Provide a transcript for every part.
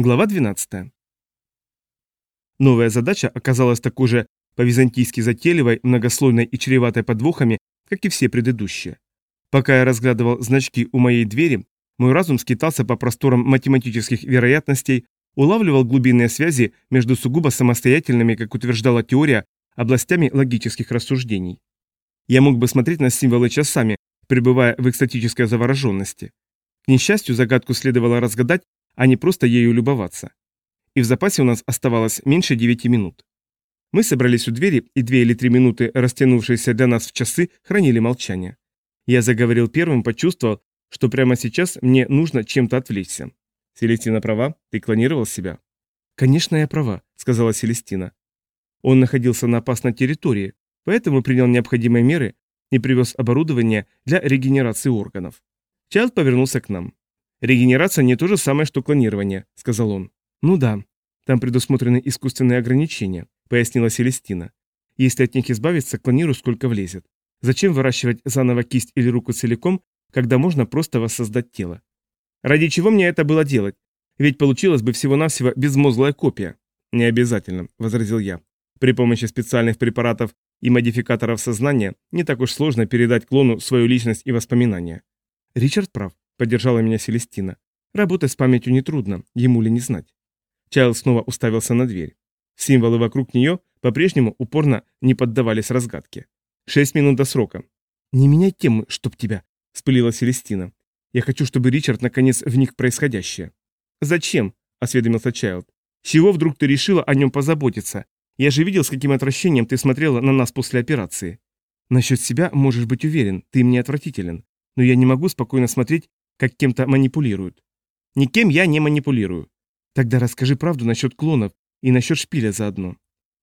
Глава 12. Новая задача оказалась такой же по-византийски затейливой, многослойной и чреватой подвохами, как и все предыдущие. Пока я разглядывал значки у моей двери, мой разум скитался по просторам математических вероятностей, улавливал глубинные связи между сугубо самостоятельными, как утверждала теория, областями логических рассуждений. Я мог бы смотреть на символы часами, пребывая в экстатической завороженности. К несчастью, загадку следовало разгадать а не просто ею любоваться. И в запасе у нас оставалось меньше 9 минут. Мы собрались у двери, и две или три минуты, растянувшиеся для нас в часы, хранили молчание. Я заговорил первым, почувствовал, что прямо сейчас мне нужно чем-то отвлечься. Селестина права, ты клонировал себя? Конечно, я права, сказала Селестина. Он находился на опасной территории, поэтому принял необходимые меры и привез оборудование для регенерации органов. Чайлд повернулся к нам. «Регенерация не то же самое, что клонирование», — сказал он. «Ну да, там предусмотрены искусственные ограничения», — пояснила Селестина. «Если от них избавиться, клонирую сколько влезет. Зачем выращивать заново кисть или руку целиком, когда можно просто воссоздать тело? Ради чего мне это было делать? Ведь получилась бы всего-навсего безмозглая копия». «Не обязательно», — возразил я. «При помощи специальных препаратов и модификаторов сознания не так уж сложно передать клону свою личность и воспоминания». Ричард прав. Поддержала меня Селестина. Работать с памятью нетрудно, ему ли не знать. Чайл снова уставился на дверь. Символы вокруг нее по-прежнему упорно не поддавались разгадке. Шесть минут до срока. «Не меняй темы, чтоб тебя», — спылила Селестина. «Я хочу, чтобы Ричард наконец вник в происходящее». «Зачем?» — осведомился Чайлд. «С чего вдруг ты решила о нем позаботиться? Я же видел, с каким отвращением ты смотрела на нас после операции. Насчет себя можешь быть уверен, ты мне отвратителен. Но я не могу спокойно смотреть, как кем-то манипулируют. Никем я не манипулирую. Тогда расскажи правду насчет клонов и насчет шпиля заодно.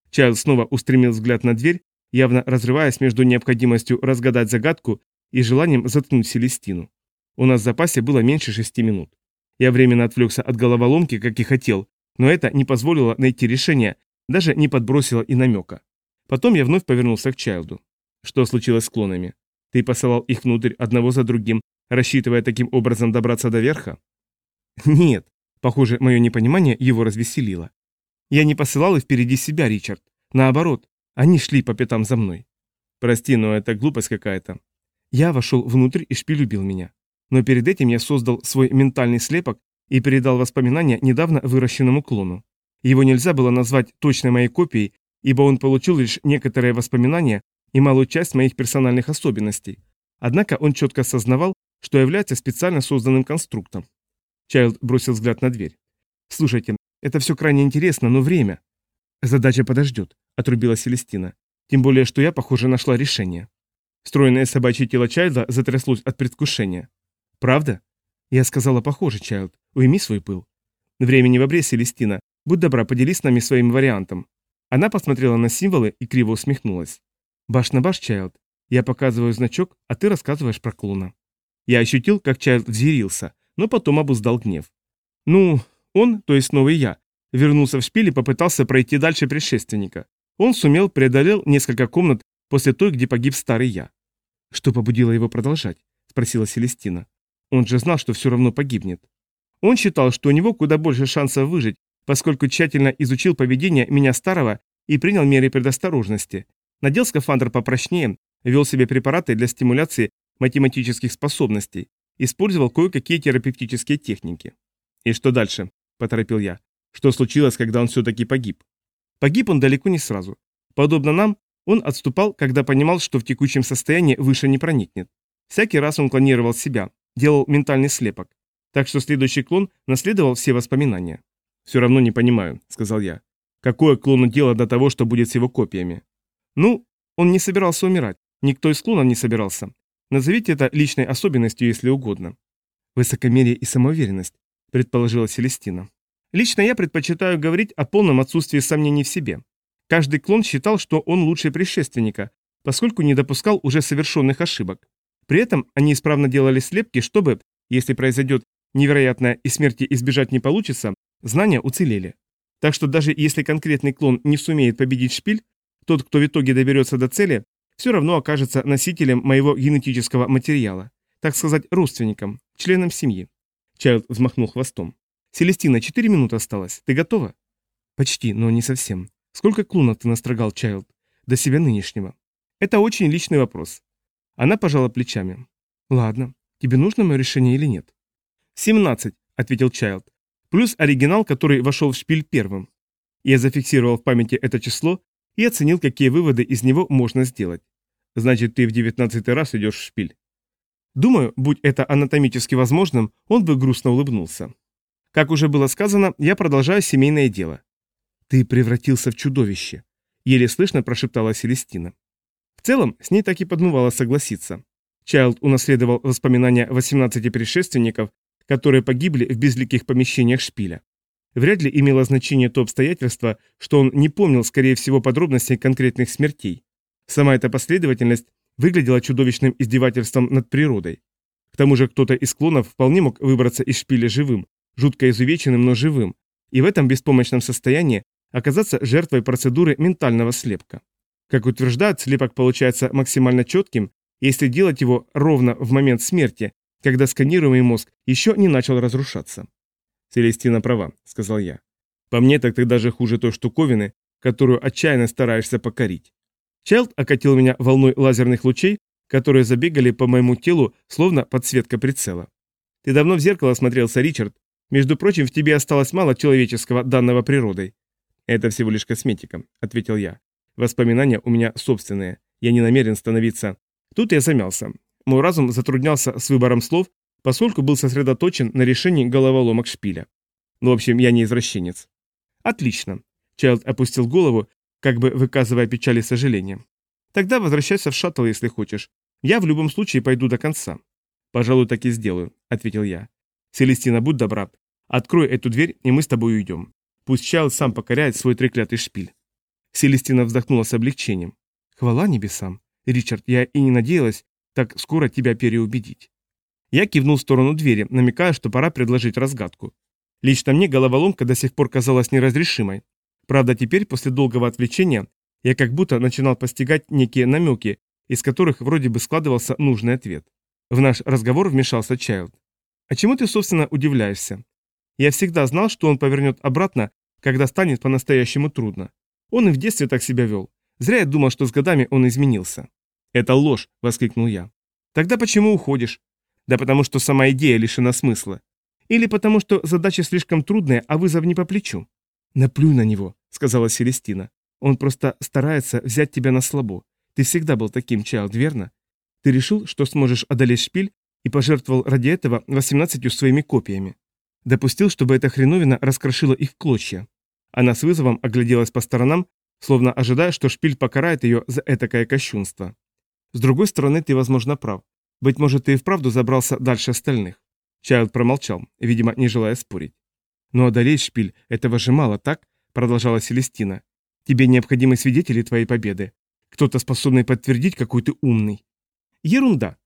Чайлд снова устремил взгляд на дверь, явно разрываясь между необходимостью разгадать загадку и желанием заткнуть Селестину. У нас в запасе было меньше шести минут. Я временно отвлекся от головоломки, как и хотел, но это не позволило найти решение, даже не подбросило и намека. Потом я вновь повернулся к Чайлду. Что случилось с клонами? Ты посылал их внутрь одного за другим, рассчитывая таким образом добраться до верха? Нет. Похоже, мое непонимание его развеселило. Я не посылал их впереди себя, Ричард. Наоборот, они шли по пятам за мной. Прости, но это глупость какая-то. Я вошел внутрь, и шпиль убил меня. Но перед этим я создал свой ментальный слепок и передал воспоминания недавно выращенному клону. Его нельзя было назвать точной моей копией, ибо он получил лишь некоторые воспоминания и малую часть моих персональных особенностей. Однако он четко осознавал, что является специально созданным конструктом. Чайлд бросил взгляд на дверь. «Слушайте, это все крайне интересно, но время...» «Задача подождет», — отрубила Селестина. «Тем более, что я, похоже, нашла решение». Стройное собачье тело Чайлда затряслось от предвкушения. «Правда?» Я сказала, похоже, Чайлд. Уйми свой пыл. Времени в обрез, Селестина. Будь добра, поделись с нами своим вариантом. Она посмотрела на символы и криво усмехнулась. Баш на баш, Чайлд. Я показываю значок, а ты рассказываешь про клона. Я ощутил, как Чайлд взъярился, но потом обуздал гнев. Ну, он, то есть новый я, вернулся в шпиль и попытался пройти дальше предшественника. Он сумел, преодолел несколько комнат после той, где погиб старый я. Что побудило его продолжать? Спросила Селестина. Он же знал, что все равно погибнет. Он считал, что у него куда больше шансов выжить, поскольку тщательно изучил поведение меня старого и принял меры предосторожности. Надел скафандр попрочнее, вел себе препараты для стимуляции математических способностей, использовал кое-какие терапевтические техники. «И что дальше?» – поторопил я. «Что случилось, когда он все-таки погиб?» Погиб он далеко не сразу. Подобно нам, он отступал, когда понимал, что в текущем состоянии выше не проникнет. Всякий раз он клонировал себя, делал ментальный слепок. Так что следующий клон наследовал все воспоминания. «Все равно не понимаю», — сказал я. «Какое клону дело до того, что будет с его копиями?» «Ну, он не собирался умирать. Никто из клонов не собирался. Назовите это личной особенностью, если угодно. Высокомерие и самоуверенность, предположила Селестина. Лично я предпочитаю говорить о полном отсутствии сомнений в себе. Каждый клон считал, что он лучший предшественника, поскольку не допускал уже совершенных ошибок. При этом они исправно делали слепки, чтобы, если произойдет невероятное и смерти избежать не получится, знания уцелели. Так что даже если конкретный клон не сумеет победить шпиль, тот, кто в итоге доберется до цели, все равно окажется носителем моего генетического материала, так сказать, родственником, членом семьи. Чайлд взмахнул хвостом. Селестина, четыре минуты осталось. Ты готова? Почти, но не совсем. Сколько клунов ты настрогал, Чайлд? До себя нынешнего. Это очень личный вопрос. Она пожала плечами. Ладно, тебе нужно мое решение или нет? Семнадцать, ответил Чайлд. Плюс оригинал, который вошел в шпиль первым. Я зафиксировал в памяти это число и оценил, какие выводы из него можно сделать. Значит, ты в девятнадцатый раз идешь в шпиль. Думаю, будь это анатомически возможным, он бы грустно улыбнулся. Как уже было сказано, я продолжаю семейное дело. Ты превратился в чудовище, еле слышно прошептала Селестина. В целом, с ней так и подмывало согласиться. Чайлд унаследовал воспоминания 18 предшественников, которые погибли в безликих помещениях шпиля. Вряд ли имело значение то обстоятельство, что он не помнил, скорее всего, подробностей конкретных смертей. Сама эта последовательность выглядела чудовищным издевательством над природой. К тому же кто-то из клонов вполне мог выбраться из шпиля живым, жутко изувеченным, но живым, и в этом беспомощном состоянии оказаться жертвой процедуры ментального слепка. Как утверждают, слепок получается максимально четким, если делать его ровно в момент смерти, когда сканируемый мозг еще не начал разрушаться. «Селестина права», — сказал я. «По мне так ты даже хуже той штуковины, которую отчаянно стараешься покорить». Чайлд окатил меня волной лазерных лучей, которые забегали по моему телу, словно подсветка прицела. «Ты давно в зеркало смотрелся, Ричард. Между прочим, в тебе осталось мало человеческого, данного природой». «Это всего лишь косметика», — ответил я. «Воспоминания у меня собственные. Я не намерен становиться...» Тут я замялся. Мой разум затруднялся с выбором слов, поскольку был сосредоточен на решении головоломок шпиля. Ну, в общем, я не извращенец. Отлично. Чайлд опустил голову, как бы выказывая печаль и сожаление. Тогда возвращайся в шаттл, если хочешь. Я в любом случае пойду до конца. Пожалуй, так и сделаю, ответил я. Селестина, будь добра. Открой эту дверь, и мы с тобой уйдем. Пусть Чайлд сам покоряет свой треклятый шпиль. Селестина вздохнула с облегчением. Хвала небесам. Ричард, я и не надеялась так скоро тебя переубедить. Я кивнул в сторону двери, намекая, что пора предложить разгадку. Лично мне головоломка до сих пор казалась неразрешимой. Правда, теперь, после долгого отвлечения, я как будто начинал постигать некие намеки, из которых вроде бы складывался нужный ответ. В наш разговор вмешался Чайлд. «А чему ты, собственно, удивляешься? Я всегда знал, что он повернет обратно, когда станет по-настоящему трудно. Он и в детстве так себя вел. Зря я думал, что с годами он изменился». «Это ложь!» – воскликнул я. «Тогда почему уходишь? Да потому что сама идея лишена смысла. Или потому что задача слишком трудная, а вызов не по плечу. Наплюй на него, сказала Селестина. Он просто старается взять тебя на слабо. Ты всегда был таким, Чайлд, верно? Ты решил, что сможешь одолеть шпиль и пожертвовал ради этого 18 своими копиями. Допустил, чтобы эта хреновина раскрошила их в клочья. Она с вызовом огляделась по сторонам, словно ожидая, что шпиль покарает ее за этакое кощунство. С другой стороны, ты, возможно, прав. Быть может, ты и вправду забрался дальше остальных. Чайлд промолчал, видимо, не желая спорить. «Но одолеть шпиль, этого же мало, так?» – продолжала Селестина. «Тебе необходимы свидетели твоей победы. Кто-то способный подтвердить, какой ты умный». «Ерунда!»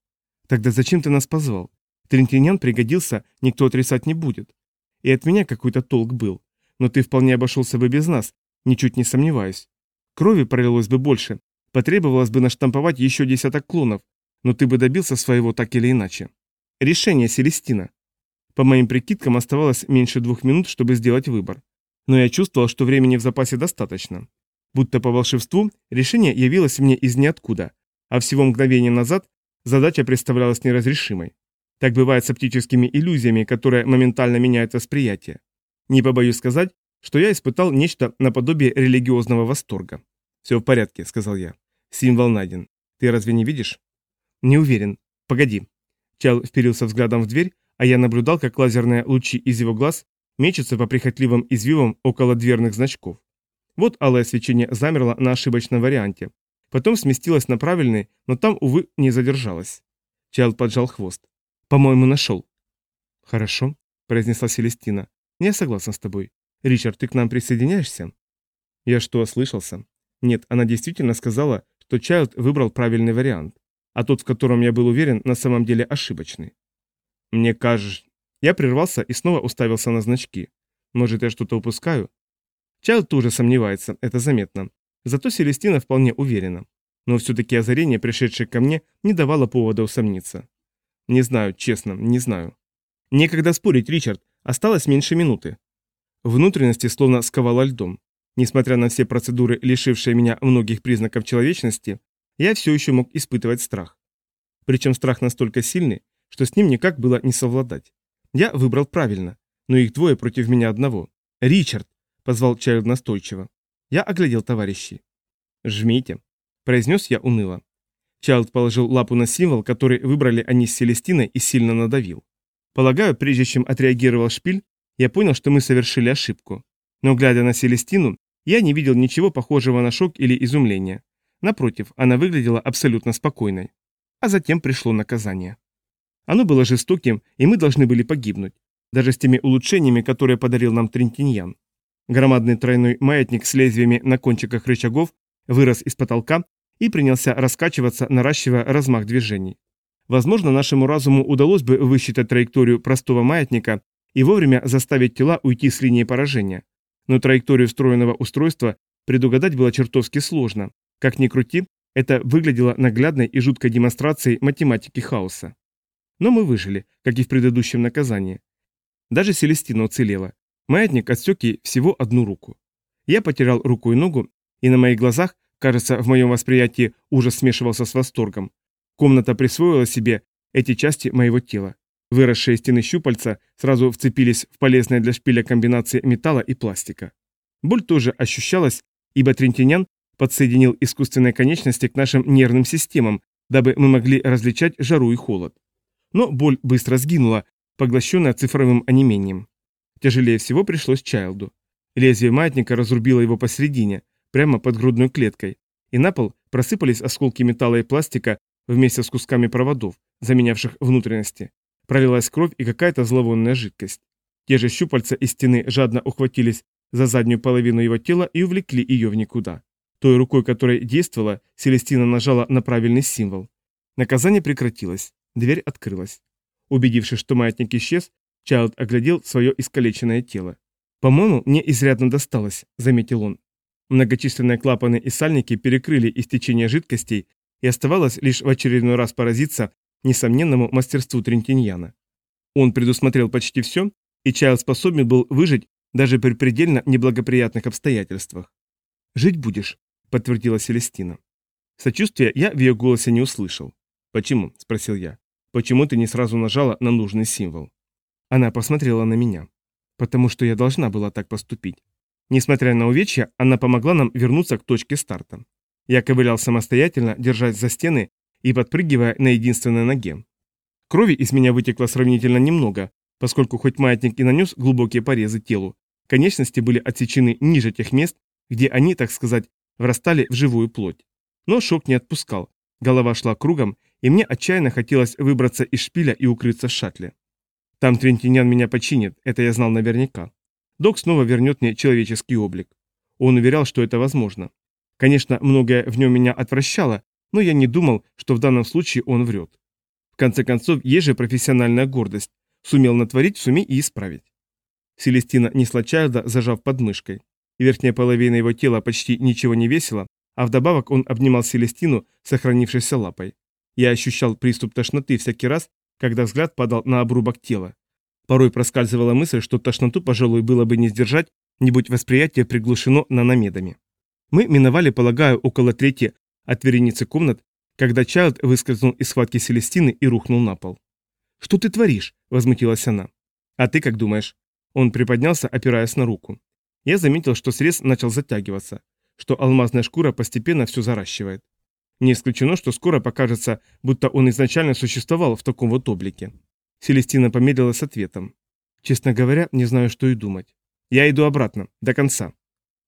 «Тогда зачем ты нас позвал? Трентинян пригодился, никто отрицать не будет. И от меня какой-то толк был. Но ты вполне обошелся бы без нас, ничуть не сомневаюсь. Крови пролилось бы больше, потребовалось бы наштамповать еще десяток клонов, но ты бы добился своего так или иначе. Решение Селестина. По моим прикидкам оставалось меньше двух минут, чтобы сделать выбор. Но я чувствовал, что времени в запасе достаточно. Будто по волшебству, решение явилось мне из ниоткуда, а всего мгновение назад задача представлялась неразрешимой. Так бывает с оптическими иллюзиями, которые моментально меняют восприятие. Не побоюсь сказать, что я испытал нечто наподобие религиозного восторга. «Все в порядке», — сказал я. «Символ найден. Ты разве не видишь?» «Не уверен. Погоди». Чал вперился взглядом в дверь, а я наблюдал, как лазерные лучи из его глаз мечутся по прихотливым извивам около дверных значков. Вот алое свечение замерло на ошибочном варианте. Потом сместилось на правильный, но там, увы, не задержалось. Чайлд поджал хвост. «По-моему, нашел». «Хорошо», — произнесла Селестина. «Я согласна с тобой. Ричард, ты к нам присоединяешься?» «Я что, ослышался?» Нет, она действительно сказала, что Чайлд выбрал правильный вариант а тот, в котором я был уверен, на самом деле ошибочный. Мне кажется... Я прервался и снова уставился на значки. Может, я что-то упускаю? Чайлд тоже сомневается, это заметно. Зато Селестина вполне уверена. Но все-таки озарение, пришедшее ко мне, не давало повода усомниться. Не знаю, честно, не знаю. Некогда спорить, Ричард, Осталось меньше минуты. Внутренности словно сковало льдом. Несмотря на все процедуры, лишившие меня многих признаков человечности, я все еще мог испытывать страх. Причем страх настолько сильный, что с ним никак было не совладать. Я выбрал правильно, но их двое против меня одного. «Ричард!» – позвал Чайлд настойчиво. Я оглядел товарищей. «Жмите», – произнес я уныло. Чайлд положил лапу на символ, который выбрали они с Селестиной и сильно надавил. Полагаю, прежде чем отреагировал шпиль, я понял, что мы совершили ошибку. Но глядя на Селестину, я не видел ничего похожего на шок или изумление. Напротив, она выглядела абсолютно спокойной. А затем пришло наказание. Оно было жестоким, и мы должны были погибнуть. Даже с теми улучшениями, которые подарил нам Трентиньян. Громадный тройной маятник с лезвиями на кончиках рычагов вырос из потолка и принялся раскачиваться, наращивая размах движений. Возможно, нашему разуму удалось бы высчитать траекторию простого маятника и вовремя заставить тела уйти с линии поражения. Но траекторию встроенного устройства предугадать было чертовски сложно. Как ни крути, это выглядело наглядной и жуткой демонстрацией математики хаоса. Но мы выжили, как и в предыдущем наказании. Даже Селестина уцелела. Маятник отсек ей всего одну руку. Я потерял руку и ногу, и на моих глазах, кажется, в моем восприятии ужас смешивался с восторгом. Комната присвоила себе эти части моего тела. Выросшие стены щупальца сразу вцепились в полезные для шпиля комбинации металла и пластика. Боль тоже ощущалась, ибо Трентинян подсоединил искусственные конечности к нашим нервным системам, дабы мы могли различать жару и холод. Но боль быстро сгинула, поглощенная цифровым онемением. Тяжелее всего пришлось Чайлду. Лезвие маятника разрубило его посередине, прямо под грудной клеткой, и на пол просыпались осколки металла и пластика вместе с кусками проводов, заменявших внутренности. Пролилась кровь и какая-то зловонная жидкость. Те же щупальца из стены жадно ухватились за заднюю половину его тела и увлекли ее в никуда. Той рукой, которой действовала, Селестина нажала на правильный символ. Наказание прекратилось. Дверь открылась. Убедившись, что маятник исчез, Чайлд оглядел свое искалеченное тело. «По-моему, мне изрядно досталось», — заметил он. Многочисленные клапаны и сальники перекрыли истечение жидкостей, и оставалось лишь в очередной раз поразиться несомненному мастерству Трентиньяна. Он предусмотрел почти все, и Чайлд способен был выжить даже при предельно неблагоприятных обстоятельствах. «Жить будешь», — подтвердила Селестина. Сочувствия я в ее голосе не услышал. «Почему?» — спросил я. «Почему ты не сразу нажала на нужный символ?» Она посмотрела на меня. «Потому что я должна была так поступить. Несмотря на увечья, она помогла нам вернуться к точке старта. Я ковылял самостоятельно, держась за стены и подпрыгивая на единственной ноге. Крови из меня вытекло сравнительно немного, поскольку хоть маятник и нанес глубокие порезы телу, конечности были отсечены ниже тех мест, где они, так сказать, врастали в живую плоть. Но шок не отпускал, голова шла кругом, и мне отчаянно хотелось выбраться из шпиля и укрыться в шаттле. Там Трентинян меня починит, это я знал наверняка. Док снова вернет мне человеческий облик. Он уверял, что это возможно. Конечно, многое в нем меня отвращало, но я не думал, что в данном случае он врет. В конце концов, есть же профессиональная гордость. Сумел натворить, сумей и исправить. Селестина несла Чайлда, зажав подмышкой. Верхняя половина его тела почти ничего не весила, а вдобавок он обнимал Селестину, сохранившейся лапой. Я ощущал приступ тошноты всякий раз, когда взгляд падал на обрубок тела. Порой проскальзывала мысль, что тошноту, пожалуй, было бы не сдержать, не будь восприятие приглушено наномедами. Мы миновали, полагаю, около трети от вереницы комнат, когда Чайлд выскользнул из схватки Селестины и рухнул на пол. «Что ты творишь?» – возмутилась она. «А ты как думаешь?» Он приподнялся, опираясь на руку. Я заметил, что срез начал затягиваться, что алмазная шкура постепенно все заращивает. Не исключено, что скоро покажется, будто он изначально существовал в таком вот облике. Селестина помедлила с ответом. Честно говоря, не знаю, что и думать. Я иду обратно, до конца.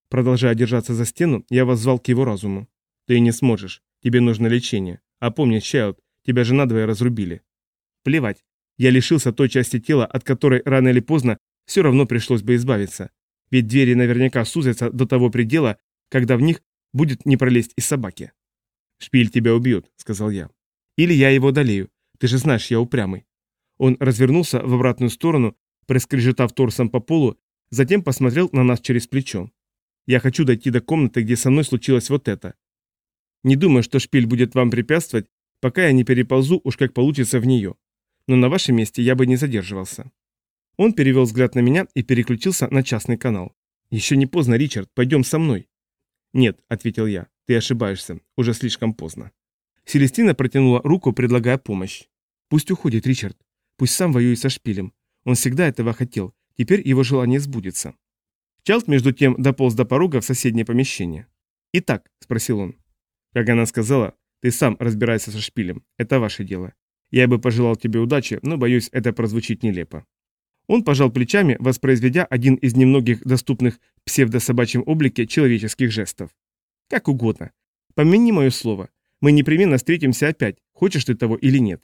Продолжая держаться за стену, я воззвал к его разуму. Ты не сможешь. Тебе нужно лечение. А помни, Чайлд, тебя же надвое разрубили. Плевать. Я лишился той части тела, от которой рано или поздно все равно пришлось бы избавиться. Ведь двери наверняка сузятся до того предела, когда в них будет не пролезть из собаки. «Шпиль тебя убьет», — сказал я. «Или я его одолею. Ты же знаешь, я упрямый». Он развернулся в обратную сторону, проскрежетав торсом по полу, затем посмотрел на нас через плечо. «Я хочу дойти до комнаты, где со мной случилось вот это. Не думаю, что шпиль будет вам препятствовать, пока я не переползу, уж как получится в нее. Но на вашем месте я бы не задерживался». Он перевел взгляд на меня и переключился на частный канал. «Еще не поздно, Ричард, пойдем со мной». «Нет», — ответил я, — «ты ошибаешься, уже слишком поздно». Селестина протянула руку, предлагая помощь. «Пусть уходит, Ричард. Пусть сам воюет со шпилем. Он всегда этого хотел. Теперь его желание сбудется». Чалт, между тем, дополз до порога в соседнее помещение. «Итак», — спросил он. Как она сказала, ты сам разбирайся со шпилем. Это ваше дело. Я бы пожелал тебе удачи, но, боюсь, это прозвучит нелепо. Он пожал плечами, воспроизведя один из немногих доступных псевдособачьем облике человеческих жестов. Как угодно. Помяни мое слово. Мы непременно встретимся опять, хочешь ты того или нет.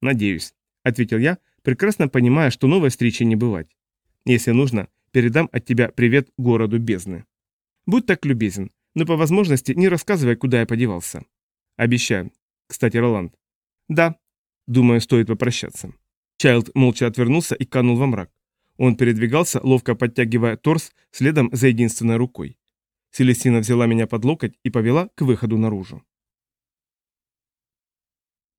Надеюсь, ответил я, прекрасно понимая, что новой встречи не бывать. Если нужно, передам от тебя привет городу бездны. Будь так любезен, но по возможности не рассказывай, куда я подевался. Обещаю. Кстати, Роланд. Да. Думаю, стоит попрощаться. Чайлд молча отвернулся и канул во мрак. Он передвигался, ловко подтягивая торс следом за единственной рукой. Селестина взяла меня под локоть и повела к выходу наружу.